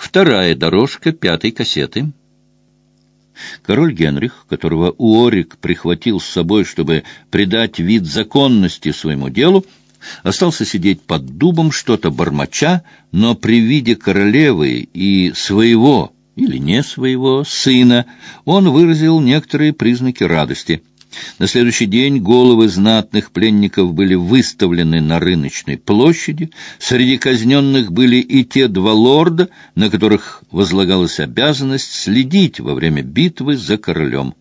Вторая дорожка пятой кассеты. Король Генрих, которого Уорик прихватил с собой, чтобы придать вид законности своему делу, остался сидеть под дубом, что-то бормоча, но при виде королевы и своего или не своего сына он выразил некоторые признаки радости. На следующий день головы знатных пленников были выставлены на рыночной площади. Среди казненных были и те два лорда, на которых возлагалась обязанность следить во время битвы за королем.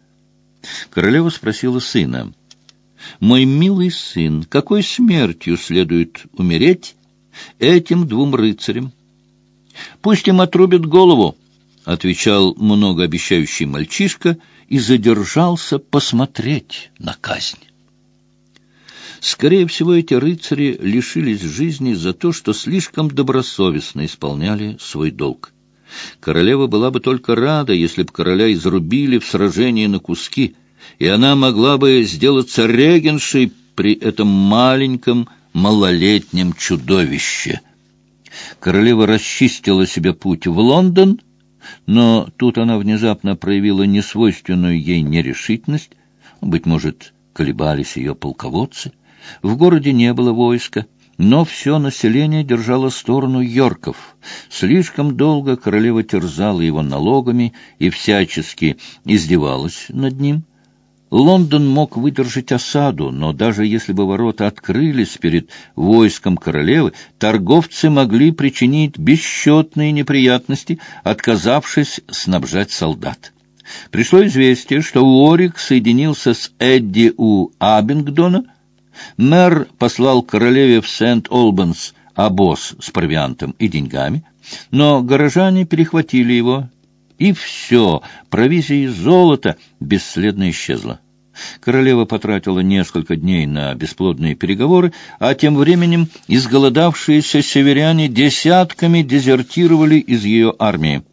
Королева спросила сына, «Мой милый сын, какой смертью следует умереть этим двум рыцарям?» «Пусть им отрубят голову», — отвечал многообещающий мальчишка и задержался посмотреть на казнь. Скорее всего, эти рыцари лишились жизни за то, что слишком добросовестно исполняли свой долг. Королева была бы только рада, если бы короля изрубили в сражении на куски, и она могла бы сделаться регеншей при этом маленьком малолетнем чудовище. Королева расчистила себе путь в Лондон — но тут она внезапно проявила несвойственную ей нерешительность. Быть может, колебались ее полководцы. В городе не было войска, но все население держало сторону Йорков. Слишком долго королева терзала его налогами и всячески издевалась над ним. Лондон мог выдержать осаду, но даже если бы ворота открылись перед войском королевы, торговцы могли причинить бесчетные неприятности, отказавшись снабжать солдат. Пришло известие, что Уорик соединился с Эдди у Абингдона. Мэр послал королеве в Сент-Олбанс обоз с провиантом и деньгами, но горожане перехватили его и все, провизия и золото бесследно исчезло. Королева потратила несколько дней на бесплодные переговоры, а тем временем изголодавшиеся северяне десятками дезертировали из ее армии.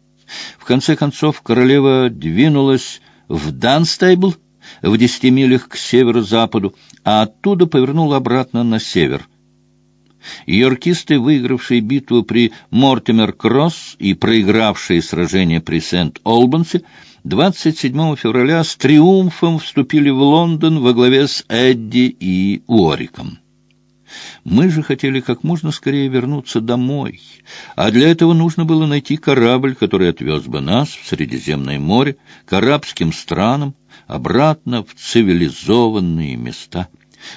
В конце концов королева двинулась в Данстейбл, в десяти милях к северо-западу, а оттуда повернула обратно на север — Йоркисты, выигравшие битву при Мортимер-Кросс и проигравшие сражение при Сент-Олбансе, 27 февраля с триумфом вступили в Лондон во главе с Эдди и Уориком. Мы же хотели как можно скорее вернуться домой, а для этого нужно было найти корабль, который отвез бы нас в Средиземное море, к арабским странам, обратно в цивилизованные места.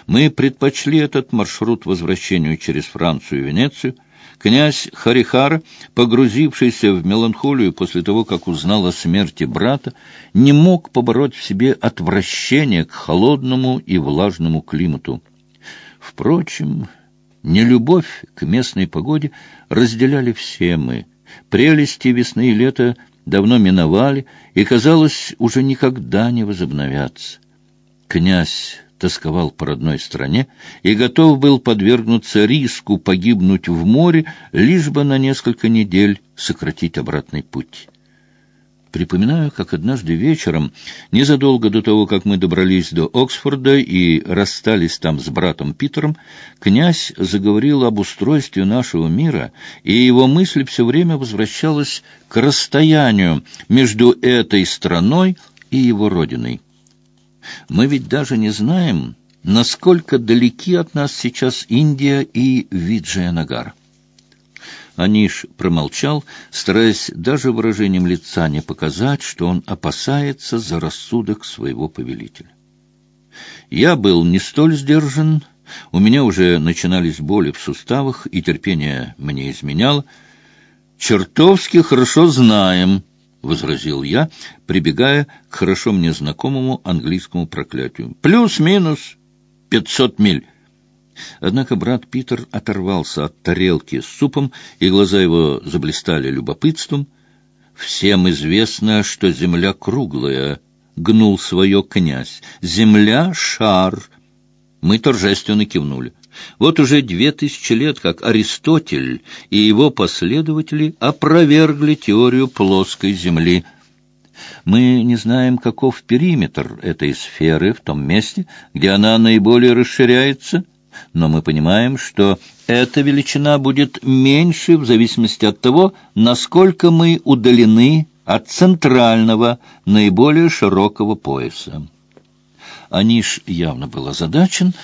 Мы предпочли этот маршрут возвращению через Францию и Венецию. Князь Харихара, погрузившийся в меланхолию после того, как узнал о смерти брата, не мог побороть в себе отвращение к холодному и влажному климату. Впрочем, нелюбовь к местной погоде разделяли все мы. Прелести весны и лета давно миновали и, казалось, уже никогда не возобновятся. Князь тосковал по родной стране и готов был подвергнуться риску погибнуть в море, лишь бы на несколько недель сократить обратный путь. Припоминаю, как однажды вечером, незадолго до того, как мы добрались до Оксфорда и расстались там с братом Питером, князь заговорил об устройстве нашего мира, и его мысль все время возвращалась к расстоянию между этой страной и его родиной. Мы ведь даже не знаем, насколько далеки от нас сейчас Индия и Виджаянагар. Аниш промолчал, стараясь даже выражением лица не показать, что он опасается за рассудок своего повелителя. Я был не столь сдержан, у меня уже начинались боли в суставах, и терпение мне изменяло. «Чертовски хорошо знаем», — возразил я, прибегая к хорошо мне знакомому английскому проклятию. «Плюс-минус пятьсот миль». Однако брат Питер оторвался от тарелки с супом, и глаза его заблистали любопытством. «Всем известно, что земля круглая», — гнул свое князь. «Земля — шар». Мы торжественно кивнули. Вот уже две тысячи лет, как Аристотель и его последователи опровергли теорию плоской Земли. Мы не знаем, каков периметр этой сферы в том месте, где она наиболее расширяется, но мы понимаем, что эта величина будет меньше в зависимости от того, насколько мы удалены от центрального, наиболее широкого пояса. Аниш явно был озадачен,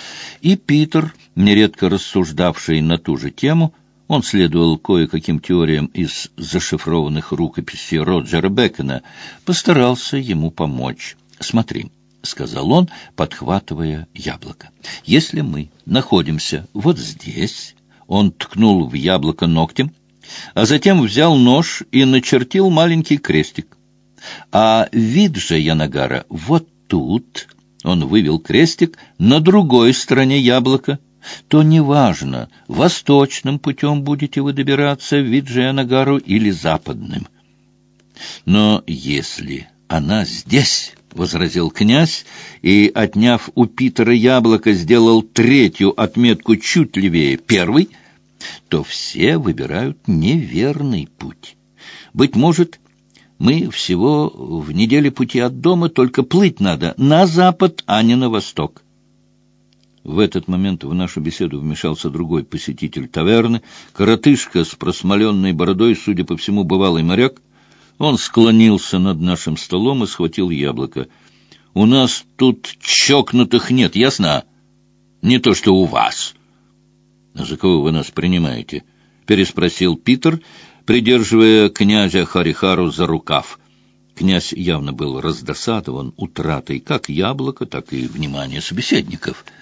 и Питер, нередко рассуждавший на ту же тему, он следовал кое-каким теориям из зашифрованных рукописей Роджера Бекона, постарался ему помочь. «Смотри», — сказал он, подхватывая яблоко, — «если мы находимся вот здесь...» Он ткнул в яблоко ногтем, а затем взял нож и начертил маленький крестик. А вид же Янагара вот тут, он вывел крестик на другой стороне яблока, то неважно, восточным путем будете вы добираться в Виджианагару или западным. Но если она здесь, — возразил князь, и, отняв у Питера яблоко, сделал третью отметку чуть левее первой, то все выбирают неверный путь. Быть может, мы всего в неделе пути от дома, только плыть надо на запад, а не на восток. В этот момент в нашу беседу вмешался другой посетитель таверны, коротышка с просмоленной бородой, судя по всему, бывалый моряк. Он склонился над нашим столом и схватил яблоко. «У нас тут чокнутых нет, ясно? Не то, что у вас». «За кого вы нас принимаете?» — переспросил Питер, придерживая князя Харихару за рукав. Князь явно был раздосадован утратой как яблока, так и внимания собеседников —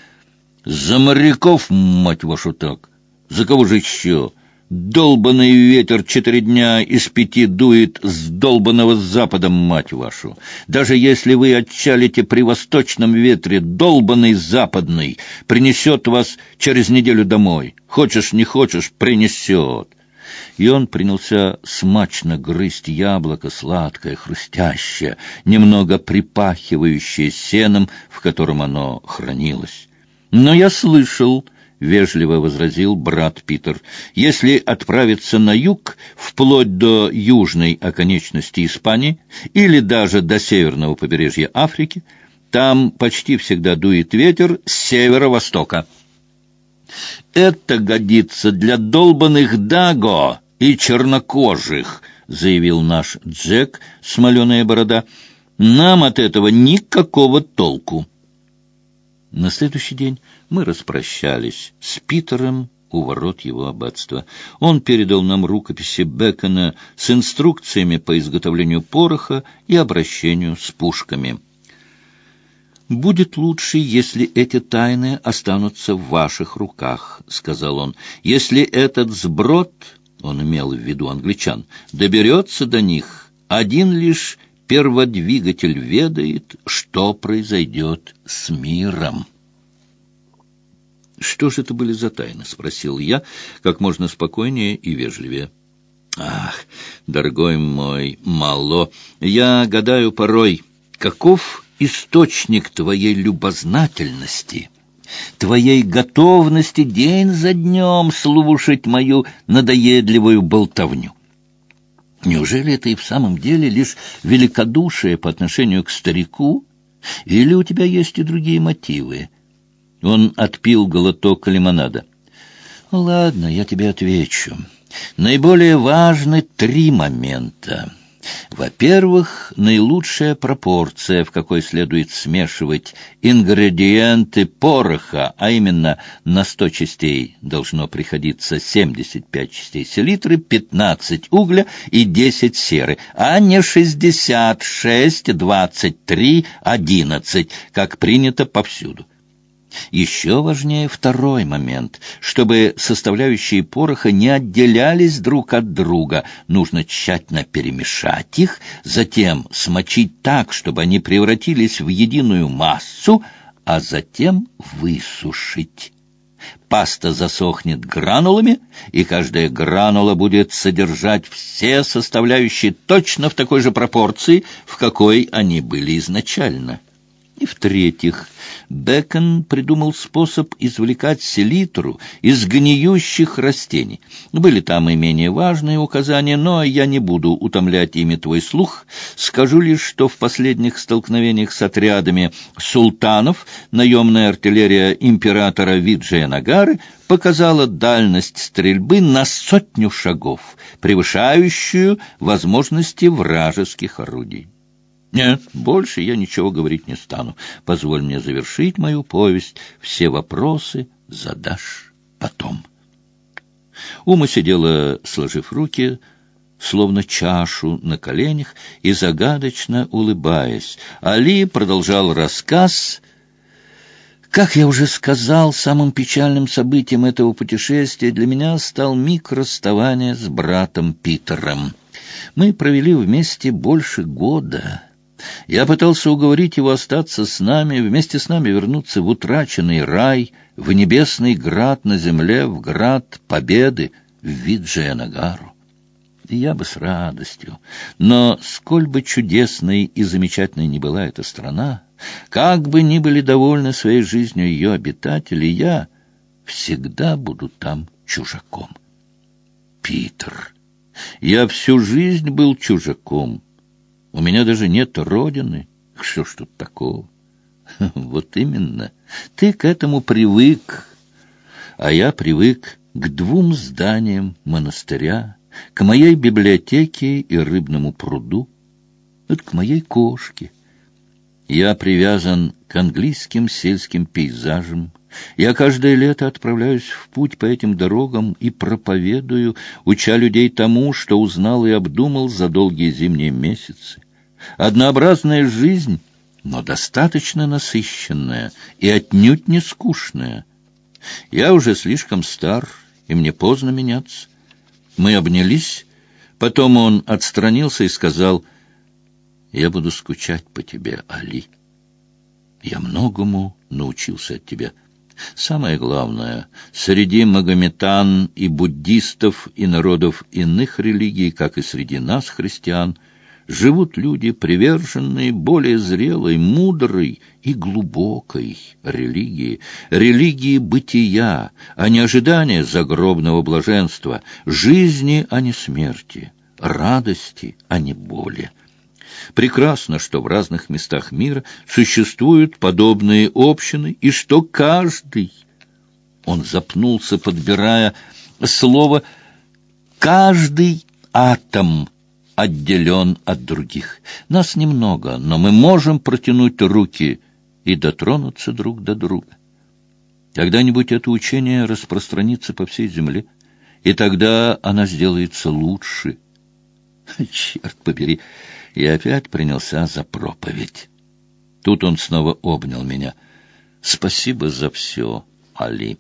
за моряков, мать вашу, так. За кого же еще? Долбанный ветер четыре дня из пяти дует с долбанного запада, мать вашу. Даже если вы отчалите при восточном ветре, долбанный западный принесет вас через неделю домой. Хочешь, не хочешь, принесет. И он принялся смачно грызть яблоко, сладкое, хрустящее, немного припахивающее сеном, в котором оно хранилось. «Но я слышал», — вежливо возразил брат Питер, «если отправиться на юг, вплоть до южной оконечности Испании или даже до северного побережья Африки, там почти всегда дует ветер с северо-востока». «Это годится для долбанных даго и чернокожих», — заявил наш Джек, смоленая борода. «Нам от этого никакого толку». На следующий день мы распрощались с Питером у ворот его аббатства. Он передал нам рукописи Бекона с инструкциями по изготовлению пороха и обращению с пушками. «Будет лучше, если эти тайны останутся в ваших руках», — сказал он. «Если этот сброд, — он имел в виду англичан, — доберется до них, один лишь перводвигатель ведает, что произойдет с миром. «Что же это были за тайны?» — спросил я, как можно спокойнее и вежливее. «Ах, дорогой мой, мало. Я гадаю порой, каков источник твоей любознательности?» твоей готовности день за днем слушать мою надоедливую болтовню. Неужели это и в самом деле лишь великодушие по отношению к старику? Или у тебя есть и другие мотивы? Он отпил глоток лимонада. «Ладно, я тебе отвечу. Наиболее важны три момента». Во-первых, наилучшая пропорция, в какой следует смешивать ингредиенты пороха, а именно на 100 частей должно приходиться 75 частей селитры, 15 угля и 10 серы, а не 66, 23, 11, как принято повсюду. Еще важнее второй момент. Чтобы составляющие пороха не отделялись друг от друга, нужно тщательно перемешать их, затем смочить так, чтобы они превратились в единую массу, а затем высушить. Паста засохнет гранулами, и каждая гранула будет содержать все составляющие точно в такой же пропорции, в какой они были изначально. И в-третьих, Бекон придумал способ извлекать селитру из гниющих растений. Были там и менее важные указания, но я не буду утомлять ими твой слух. Скажу лишь, что в последних столкновениях с отрядами султанов наемная артиллерия императора Виджая Нагары показала дальность стрельбы на сотню шагов, превышающую возможности вражеских орудий. Нет, больше я ничего говорить не стану. Позволь мне завершить мою повесть. Все вопросы задашь потом. Ума сидела, сложив руки, словно чашу на коленях, и загадочно улыбаясь. Али продолжал рассказ. Как я уже сказал, самым печальным событием этого путешествия для меня стал миг расставания с братом Питером. Мы провели вместе больше года — я пытался уговорить его остаться с нами, вместе с нами вернуться в утраченный рай, в небесный град на земле, в град победы, в Виджаянагару. И я бы с радостью. Но сколь бы чудесной и замечательной ни была эта страна, как бы ни были довольны своей жизнью ее обитатели, я всегда буду там чужаком. Питер, я всю жизнь был чужаком, у меня даже нет родины. Что ж тут такого? Вот именно. Ты к этому привык, а я привык к двум зданиям монастыря, к моей библиотеке и рыбному пруду, вот к моей кошке. Я привязан к английским сельским пейзажам. Я каждое лето отправляюсь в путь по этим дорогам и проповедую, уча людей тому, что узнал и обдумал за долгие зимние месяцы. Однообразная жизнь, но достаточно насыщенная и отнюдь не скучная. Я уже слишком стар, и мне поздно меняться. Мы обнялись, потом он отстранился и сказал, «Я буду скучать по тебе, Али. Я многому научился от тебя». Самое главное, среди магометан и буддистов и народов иных религий, как и среди нас, христиан, — живут люди, приверженные более зрелой, мудрой и глубокой религии, религии бытия, а не ожидания загробного блаженства, жизни, а не смерти, радости, а не боли. Прекрасно, что в разных местах мира существуют подобные общины, и что каждый... Он запнулся, подбирая слово «каждый атом» отделен от других. Нас немного, но мы можем протянуть руки и дотронуться друг до друга. Когда-нибудь это учение распространится по всей земле, и тогда она сделается лучше. Черт побери, я опять принялся за проповедь. Тут он снова обнял меня. Спасибо за все, Али.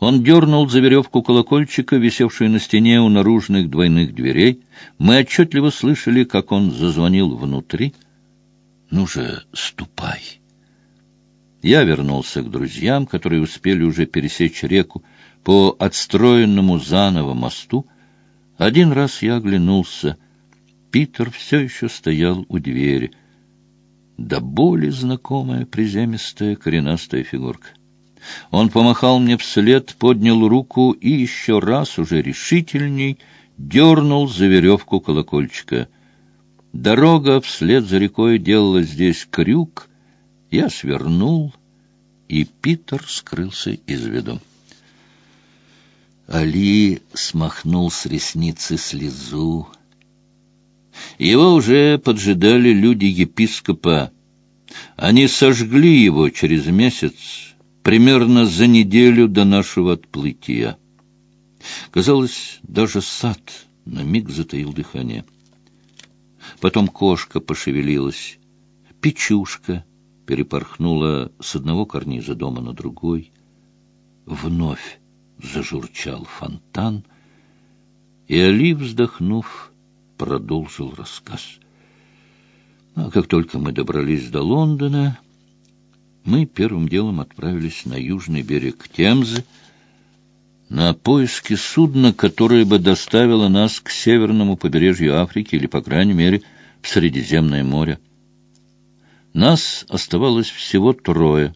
Он дернул за веревку колокольчика, висевшую на стене у наружных двойных дверей. Мы отчетливо слышали, как он зазвонил внутри. «Ну же, ступай!» Я вернулся к друзьям, которые успели уже пересечь реку по отстроенному заново мосту. Один раз я оглянулся. Питер все еще стоял у двери. Да более знакомая приземистая коренастая фигурка. Он помахал мне вслед, поднял руку и еще раз уже решительней дернул за веревку колокольчика. Дорога вслед за рекой делала здесь крюк. Я свернул, и Питер скрылся из виду. Али смахнул с ресницы слезу. Его уже поджидали люди епископа. Они сожгли его через месяц, примерно за неделю до нашего отплытия. Казалось, даже сад на миг затаил дыхание. Потом кошка пошевелилась, печушка перепорхнула с одного карниза дома на другой. Вновь зажурчал фонтан, и Али, вздохнув, продолжил рассказ. А как только мы добрались до Лондона мы первым делом отправились на южный берег Темзы, на поиски судна, которое бы доставило нас к северному побережью Африки или, по крайней мере, в Средиземное море. Нас оставалось всего трое,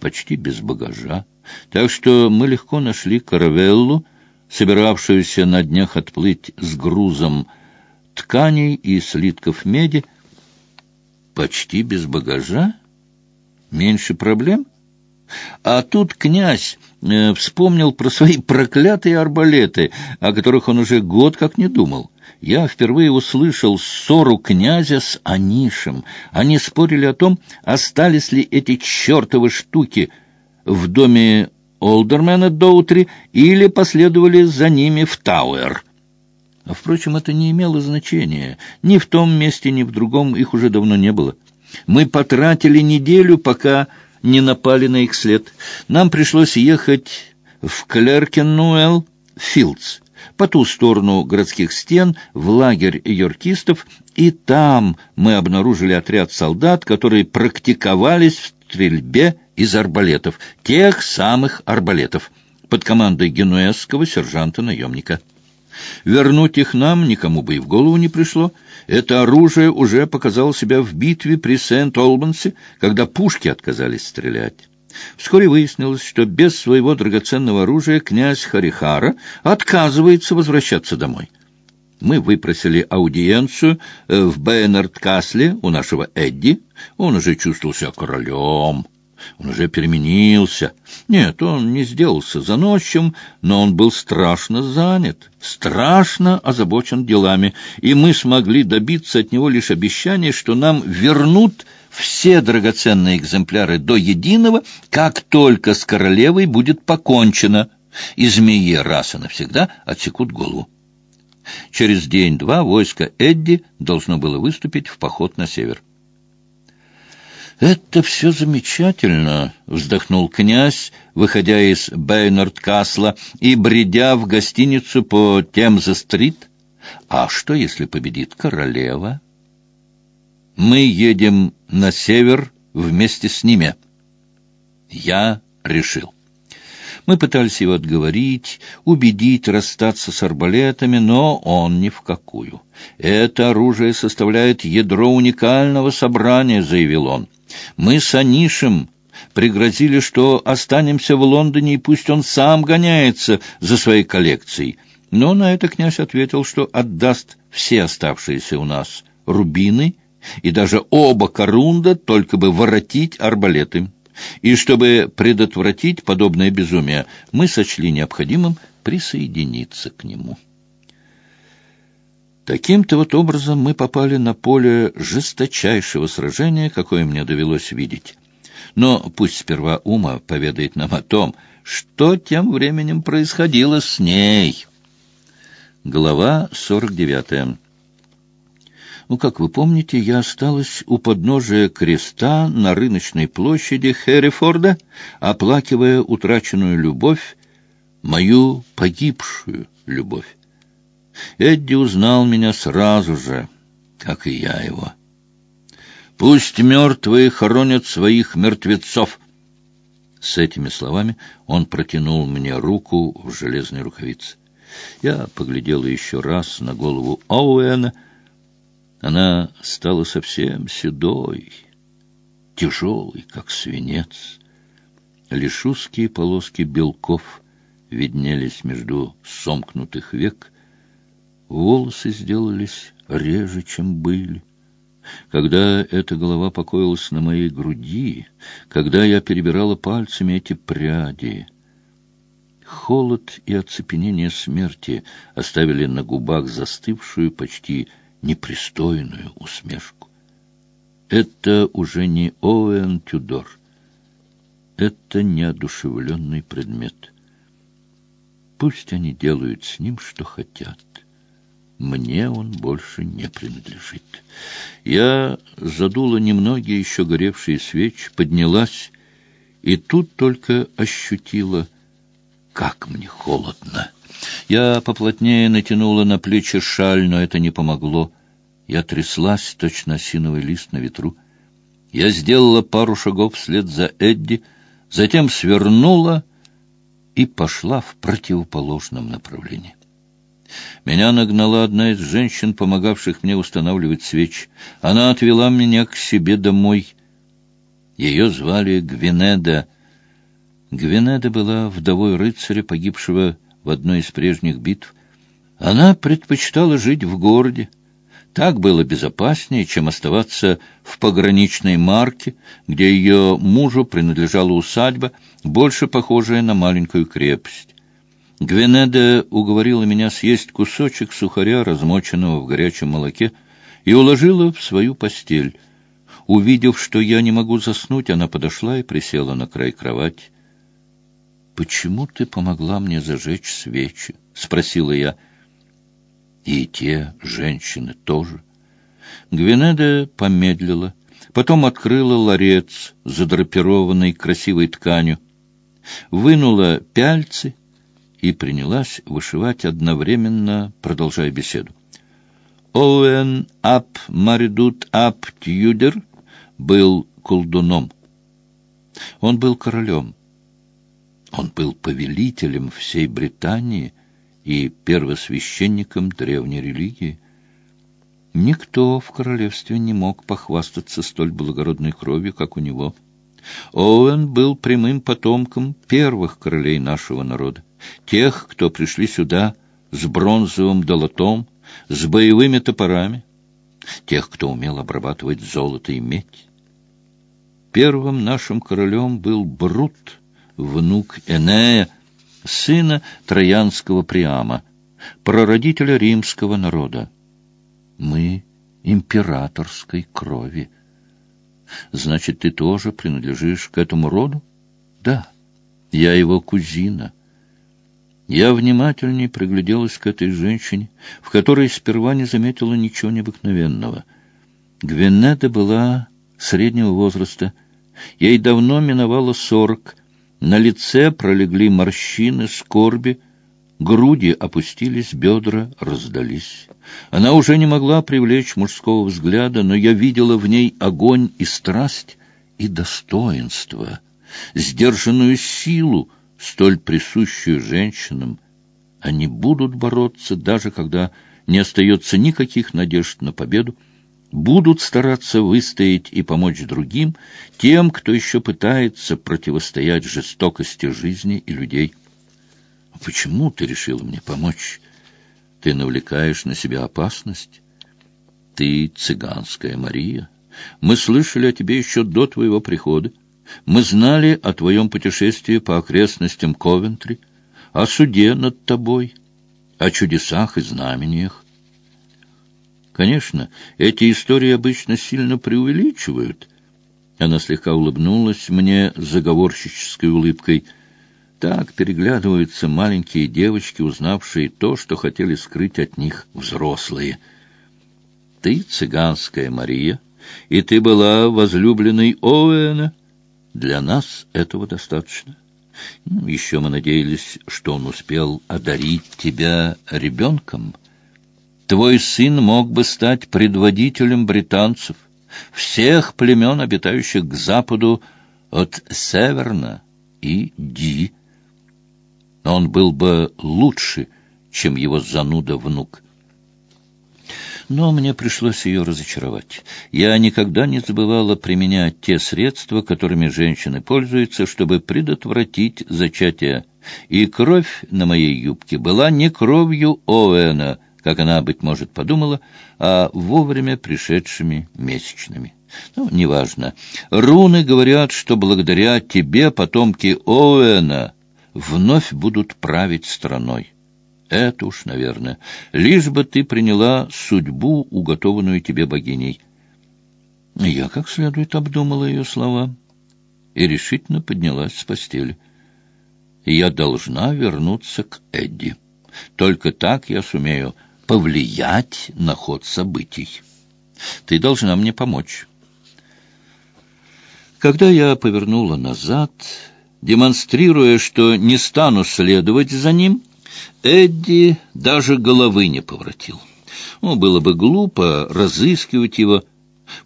почти без багажа, так что мы легко нашли каравеллу, собиравшуюся на днях отплыть с грузом тканей и слитков меди, почти без багажа? Меньше проблем? А тут князь э, вспомнил про свои проклятые арбалеты, о которых он уже год как не думал. Я впервые услышал ссору князя с Анишем. Они спорили о том, остались ли эти чертовы штуки в доме Олдермена Доутри или последовали за ними в Тауэр. Впрочем, это не имело значения. Ни в том месте, ни в другом их уже давно не было. Мы потратили неделю, пока не напали на их след. Нам пришлось ехать в Клеркенуэлл Филдс, по ту сторону городских стен, в лагерь йоркистов, и там мы обнаружили отряд солдат, которые практиковались в стрельбе из арбалетов, тех самых арбалетов, под командой генуэзского сержанта-наемника. Вернуть их нам никому бы и в голову не пришло. Это оружие уже показало себя в битве при Сент-Олбансе, когда пушки отказались стрелять. Вскоре выяснилось, что без своего драгоценного оружия князь Харихара отказывается возвращаться домой. Мы выпросили аудиенцию э, в Бейнард-Касле у нашего Эдди. Он уже чувствовал себя королем. Он уже переменился. Нет, он не сделался заносчивым, но он был страшно занят, страшно озабочен делами, и мы смогли добиться от него лишь обещания, что нам вернут все драгоценные экземпляры до единого, как только с королевой будет покончено, и змее раз и навсегда отсекут голову. Через день-два войско Эдди должно было выступить в поход на север. «Это все замечательно», — вздохнул князь, выходя из Бейнард-Касла и бредя в гостиницу по Темзе-стрит. «А что, если победит королева?» «Мы едем на север вместе с ними». Я решил. Мы пытались его отговорить, убедить расстаться с арбалетами, но он ни в какую. «Это оружие составляет ядро уникального собрания», — заявил он. Мы с Анишем пригрозили, что останемся в Лондоне, и пусть он сам гоняется за своей коллекцией. Но на это князь ответил, что отдаст все оставшиеся у нас рубины и даже оба корунда, только бы воротить арбалеты. И чтобы предотвратить подобное безумие, мы сочли необходимым присоединиться к нему. Таким-то вот образом мы попали на поле жесточайшего сражения, какое мне довелось видеть. Но пусть сперва Ума поведает нам о том, что тем временем происходило с ней. Глава сорок девятая. Ну, как вы помните, я осталась у подножия креста на рыночной площади Херрифорда, оплакивая утраченную любовь, мою погибшую любовь. Эдди узнал меня сразу же, как и я его. «Пусть мертвые хоронят своих мертвецов!» С этими словами он протянул мне руку в железной рукавице. Я поглядела еще раз на голову Оуэна. Она стала совсем седой, тяжелой, как свинец. Лишь узкие полоски белков виднелись между сомкнутых век, волосы сделались реже, чем были. Когда эта голова покоилась на моей груди, когда я перебирала пальцами эти пряди, холод и оцепенение смерти оставили на губах застывшую, почти непристойную усмешку. Это уже не Оуэн Тюдор. Это неодушевленный предмет. Пусть они делают с ним, что хотят мне он больше не принадлежит. Я задула немногие еще горевшие свечи, поднялась, и тут только ощутила, как мне холодно. Я поплотнее натянула на плечи шаль, но это не помогло. Я тряслась, точно осиновый лист на ветру. Я сделала пару шагов вслед за Эдди, затем свернула и пошла в противоположном направлении. Меня нагнала одна из женщин, помогавших мне устанавливать свечи. Она отвела меня к себе домой, Ее звали Гвинеда. Гвинеда была вдовой рыцаря, погибшего в одной из прежних битв. Она предпочитала жить в городе. Так было безопаснее, чем оставаться в пограничной марке, где ее мужу принадлежала усадьба, больше похожая на маленькую крепость. Гвенеда уговорила меня съесть кусочек сухаря, размоченного в горячем молоке, и уложила в свою постель. Увидев, что я не могу заснуть, она подошла и присела на край кровати. «Почему ты помогла мне зажечь свечи?» — спросила я. «И те женщины тоже». Гвинеда помедлила, потом открыла ларец, задрапированный красивой тканью, вынула пяльцы и принялась вышивать одновременно, продолжая беседу. Оуэн ап Маридут ап Тьюдер был колдуном. Он был королем. Он был повелителем всей Британии и первосвященником древней религии. Никто в королевстве не мог похвастаться столь благородной кровью, как у него. Оуэн был прямым потомком первых королей нашего народа, тех, кто пришли сюда с бронзовым долотом, с боевыми топорами, тех, кто умел обрабатывать золото и медь. Первым нашим королем был Брут, внук Энея, сына Троянского Приама, прародителя римского народа. Мы императорской крови. Значит, ты тоже принадлежишь к этому роду? Да, я его кузина. Я внимательнее пригляделась к этой женщине, в которой сперва не заметила ничего необыкновенного. Гвинета была среднего возраста, Ей давно миновало сорок. На лице пролегли морщины, скорби, груди опустились, бедра раздались. Она уже не могла привлечь мужского взгляда, но я видела в ней огонь и страсть, и достоинство, сдержанную силу, столь присущую женщинам. Они будут бороться, даже когда не остается никаких надежд на победу, будут стараться выстоять и помочь другим, тем, кто еще пытается противостоять жестокости жизни и людей. Почему ты решил мне помочь? Ты навлекаешь на себя опасность. Ты цыганская Мария. Мы слышали о тебе еще до твоего прихода. Мы знали о твоем путешествии по окрестностям Ковентри, о суде над тобой, о чудесах и знамениях. Конечно, эти истории обычно сильно преувеличивают. Она слегка улыбнулась мне заговорщической улыбкой. Так переглядываются маленькие девочки, узнавшие то, что хотели скрыть от них взрослые. Ты цыганская Мария, и ты была возлюбленной Оуэна. Для нас этого достаточно. Еще мы надеялись, что он успел одарить тебя ребенком. Твой сын мог бы стать предводителем британцев, всех племен, обитающих к западу от Северна и Ди. Он был бы лучше, чем его зануда-внук. Но мне пришлось ее разочаровать. Я никогда не забывала применять те средства, которыми женщины пользуются, чтобы предотвратить зачатие. И кровь на моей юбке была не кровью Оуэна — как она, быть может, подумала, а вовремя пришедшими месячными. Ну, неважно. Руны говорят, что благодаря тебе потомки Оуэна вновь будут править страной. Это уж, наверное. Лишь бы ты приняла судьбу, уготованную тебе богиней. Я как следует обдумала ее слова и решительно поднялась с постели. Я должна вернуться к Эдди. Только так я сумею повлиять на ход событий. Ты должна мне помочь. Когда я повернула назад, демонстрируя, что не стану следовать за ним, Эдди даже головы не поворотил. Ну, было бы глупо разыскивать его.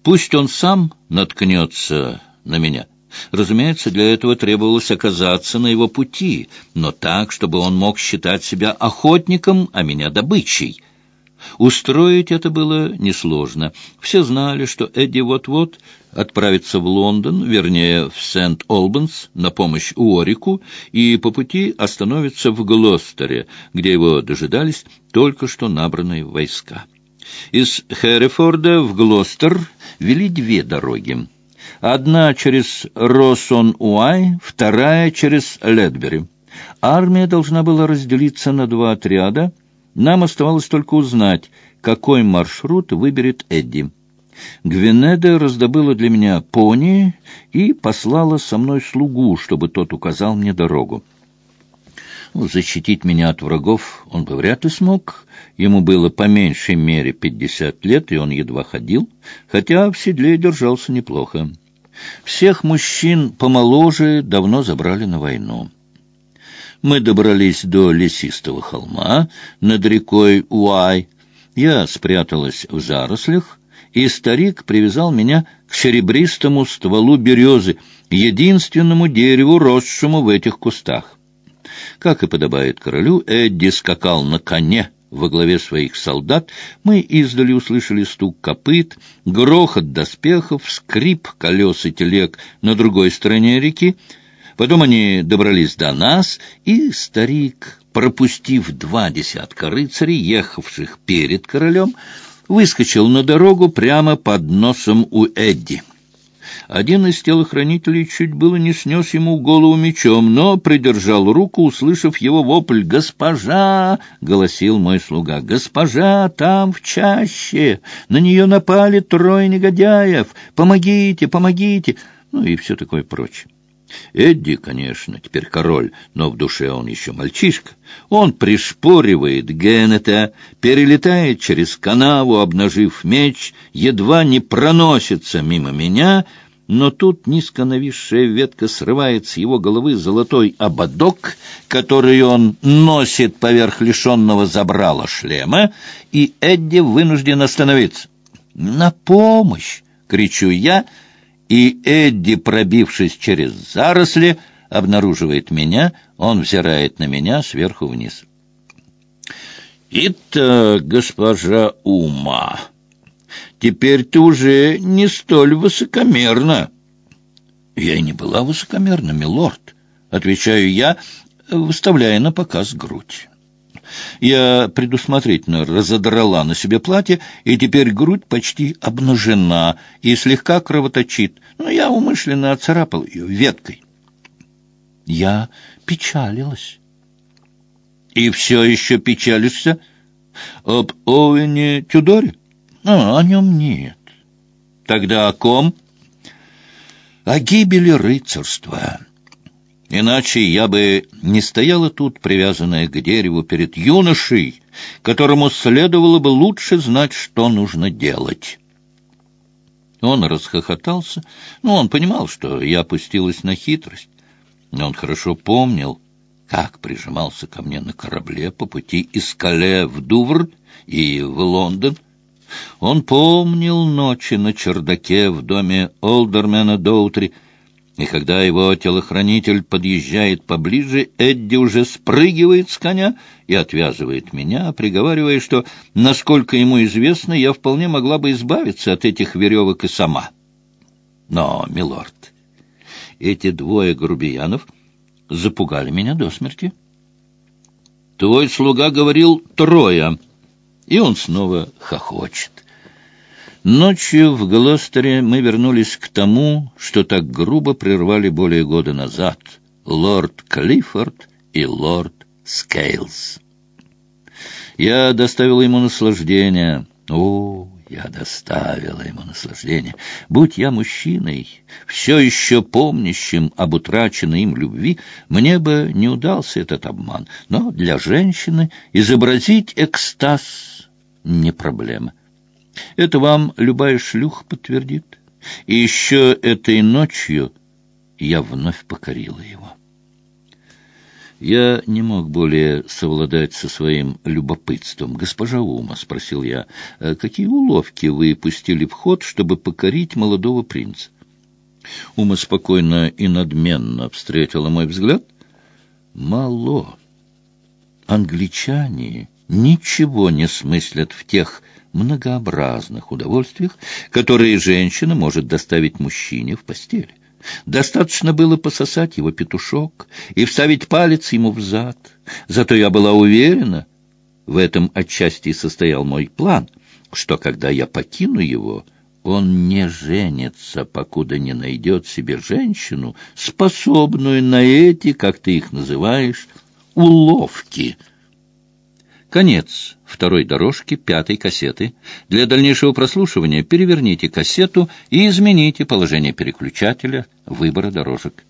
Пусть он сам наткнется на меня. Разумеется, для этого требовалось оказаться на его пути, но так, чтобы он мог считать себя охотником, а меня добычей. Устроить это было несложно. Все знали, что Эдди вот-вот отправится в Лондон, вернее, в Сент-Олбанс, на помощь Уорику, и по пути остановится в Глостере, где его дожидались только что набранные войска. Из Херрифорда в Глостер вели две дороги. Одна через Росон-Уай, вторая через Ледбери. Армия должна была разделиться на два отряда. Нам оставалось только узнать, какой маршрут выберет Эдди. Гвинеда раздобыла для меня пони и послала со мной слугу, чтобы тот указал мне дорогу. Ну, защитить меня от врагов он бы вряд ли смог. Ему было по меньшей мере пятьдесят лет, и он едва ходил, хотя в седле держался неплохо. Всех мужчин помоложе давно забрали на войну. Мы добрались до лесистого холма над рекой Уай. Я спряталась в зарослях, и старик привязал меня к серебристому стволу березы, единственному дереву, росшему в этих кустах. Как и подобает королю, Эдди скакал на коне во главе своих солдат. Мы издали услышали стук копыт, грохот доспехов, скрип колес и телег на другой стороне реки. Потом они добрались до нас, и старик, пропустив два десятка рыцарей, ехавших перед королем, выскочил на дорогу прямо под носом у Эдди. Один из телохранителей чуть было не снес ему голову мечом, но придержал руку, услышав его вопль «Госпожа!» — голосил мой слуга. «Госпожа! Там, в чаще! На нее напали трое негодяев! Помогите, помогите!» Ну и все такое прочее. Эдди, конечно, теперь король, но в душе он еще мальчишка. Он пришпоривает Геннета, перелетает через канаву, обнажив меч, едва не проносится мимо меня, но тут низко нависшая ветка срывает с его головы золотой ободок, который он носит поверх лишенного забрала шлема, и Эдди вынужден остановиться. «На помощь!» — кричу я — и Эдди, пробившись через заросли, обнаруживает меня, он взирает на меня сверху вниз. «Итак, госпожа Ума, теперь ты уже не столь высокомерна». «Я и не была высокомерна, милорд», — отвечаю я, выставляя на показ грудь. Я предусмотрительно разодрала на себе платье, и теперь грудь почти обнажена и слегка кровоточит, но я умышленно оцарапал ее веткой. Я печалилась. И все еще печалишься об Оуэне Тюдоре? А, о нем нет. Тогда о ком? О гибели рыцарства. Иначе я бы не стояла тут, привязанная к дереву перед юношей, которому следовало бы лучше знать, что нужно делать. Он расхохотался, но он понимал, что я опустилась на хитрость. Он хорошо помнил, как прижимался ко мне на корабле по пути из Кале в Дувр и в Лондон. Он помнил ночи на чердаке в доме Олдермена Доутри, и когда его телохранитель подъезжает поближе, Эдди уже спрыгивает с коня и отвязывает меня, приговаривая, что, насколько ему известно, я вполне могла бы избавиться от этих веревок и сама. Но, милорд, эти двое грубиянов запугали меня до смерти. Твой слуга говорил трое, и он снова хохочет. Ночью в Глостере мы вернулись к тому, что так грубо прервали более года назад лорд Клиффорд и лорд Скейлс. Я доставила ему наслаждение. О, я доставила ему наслаждение. Будь я мужчиной, все еще помнящим об утраченной им любви, мне бы не удался этот обман. Но для женщины изобразить экстаз не проблема. Это вам любая шлюха подтвердит. И еще этой ночью я вновь покорила его. Я не мог более совладать со своим любопытством. «Госпожа Ума», — спросил я, «а — «какие уловки вы пустили в ход, чтобы покорить молодого принца?» Ума спокойно и надменно встретила мой взгляд. «Мало. Англичане ничего не смыслят в тех многообразных удовольствиях, которые женщина может доставить мужчине в постели. Достаточно было пососать его петушок и вставить палец ему в зад. Зато я была уверена, в этом отчасти состоял мой план, что когда я покину его, он не женится, покуда не найдет себе женщину, способную на эти, как ты их называешь, уловки. Конец второй дорожки пятой кассеты. Для дальнейшего прослушивания переверните кассету и измените положение переключателя выбора дорожек.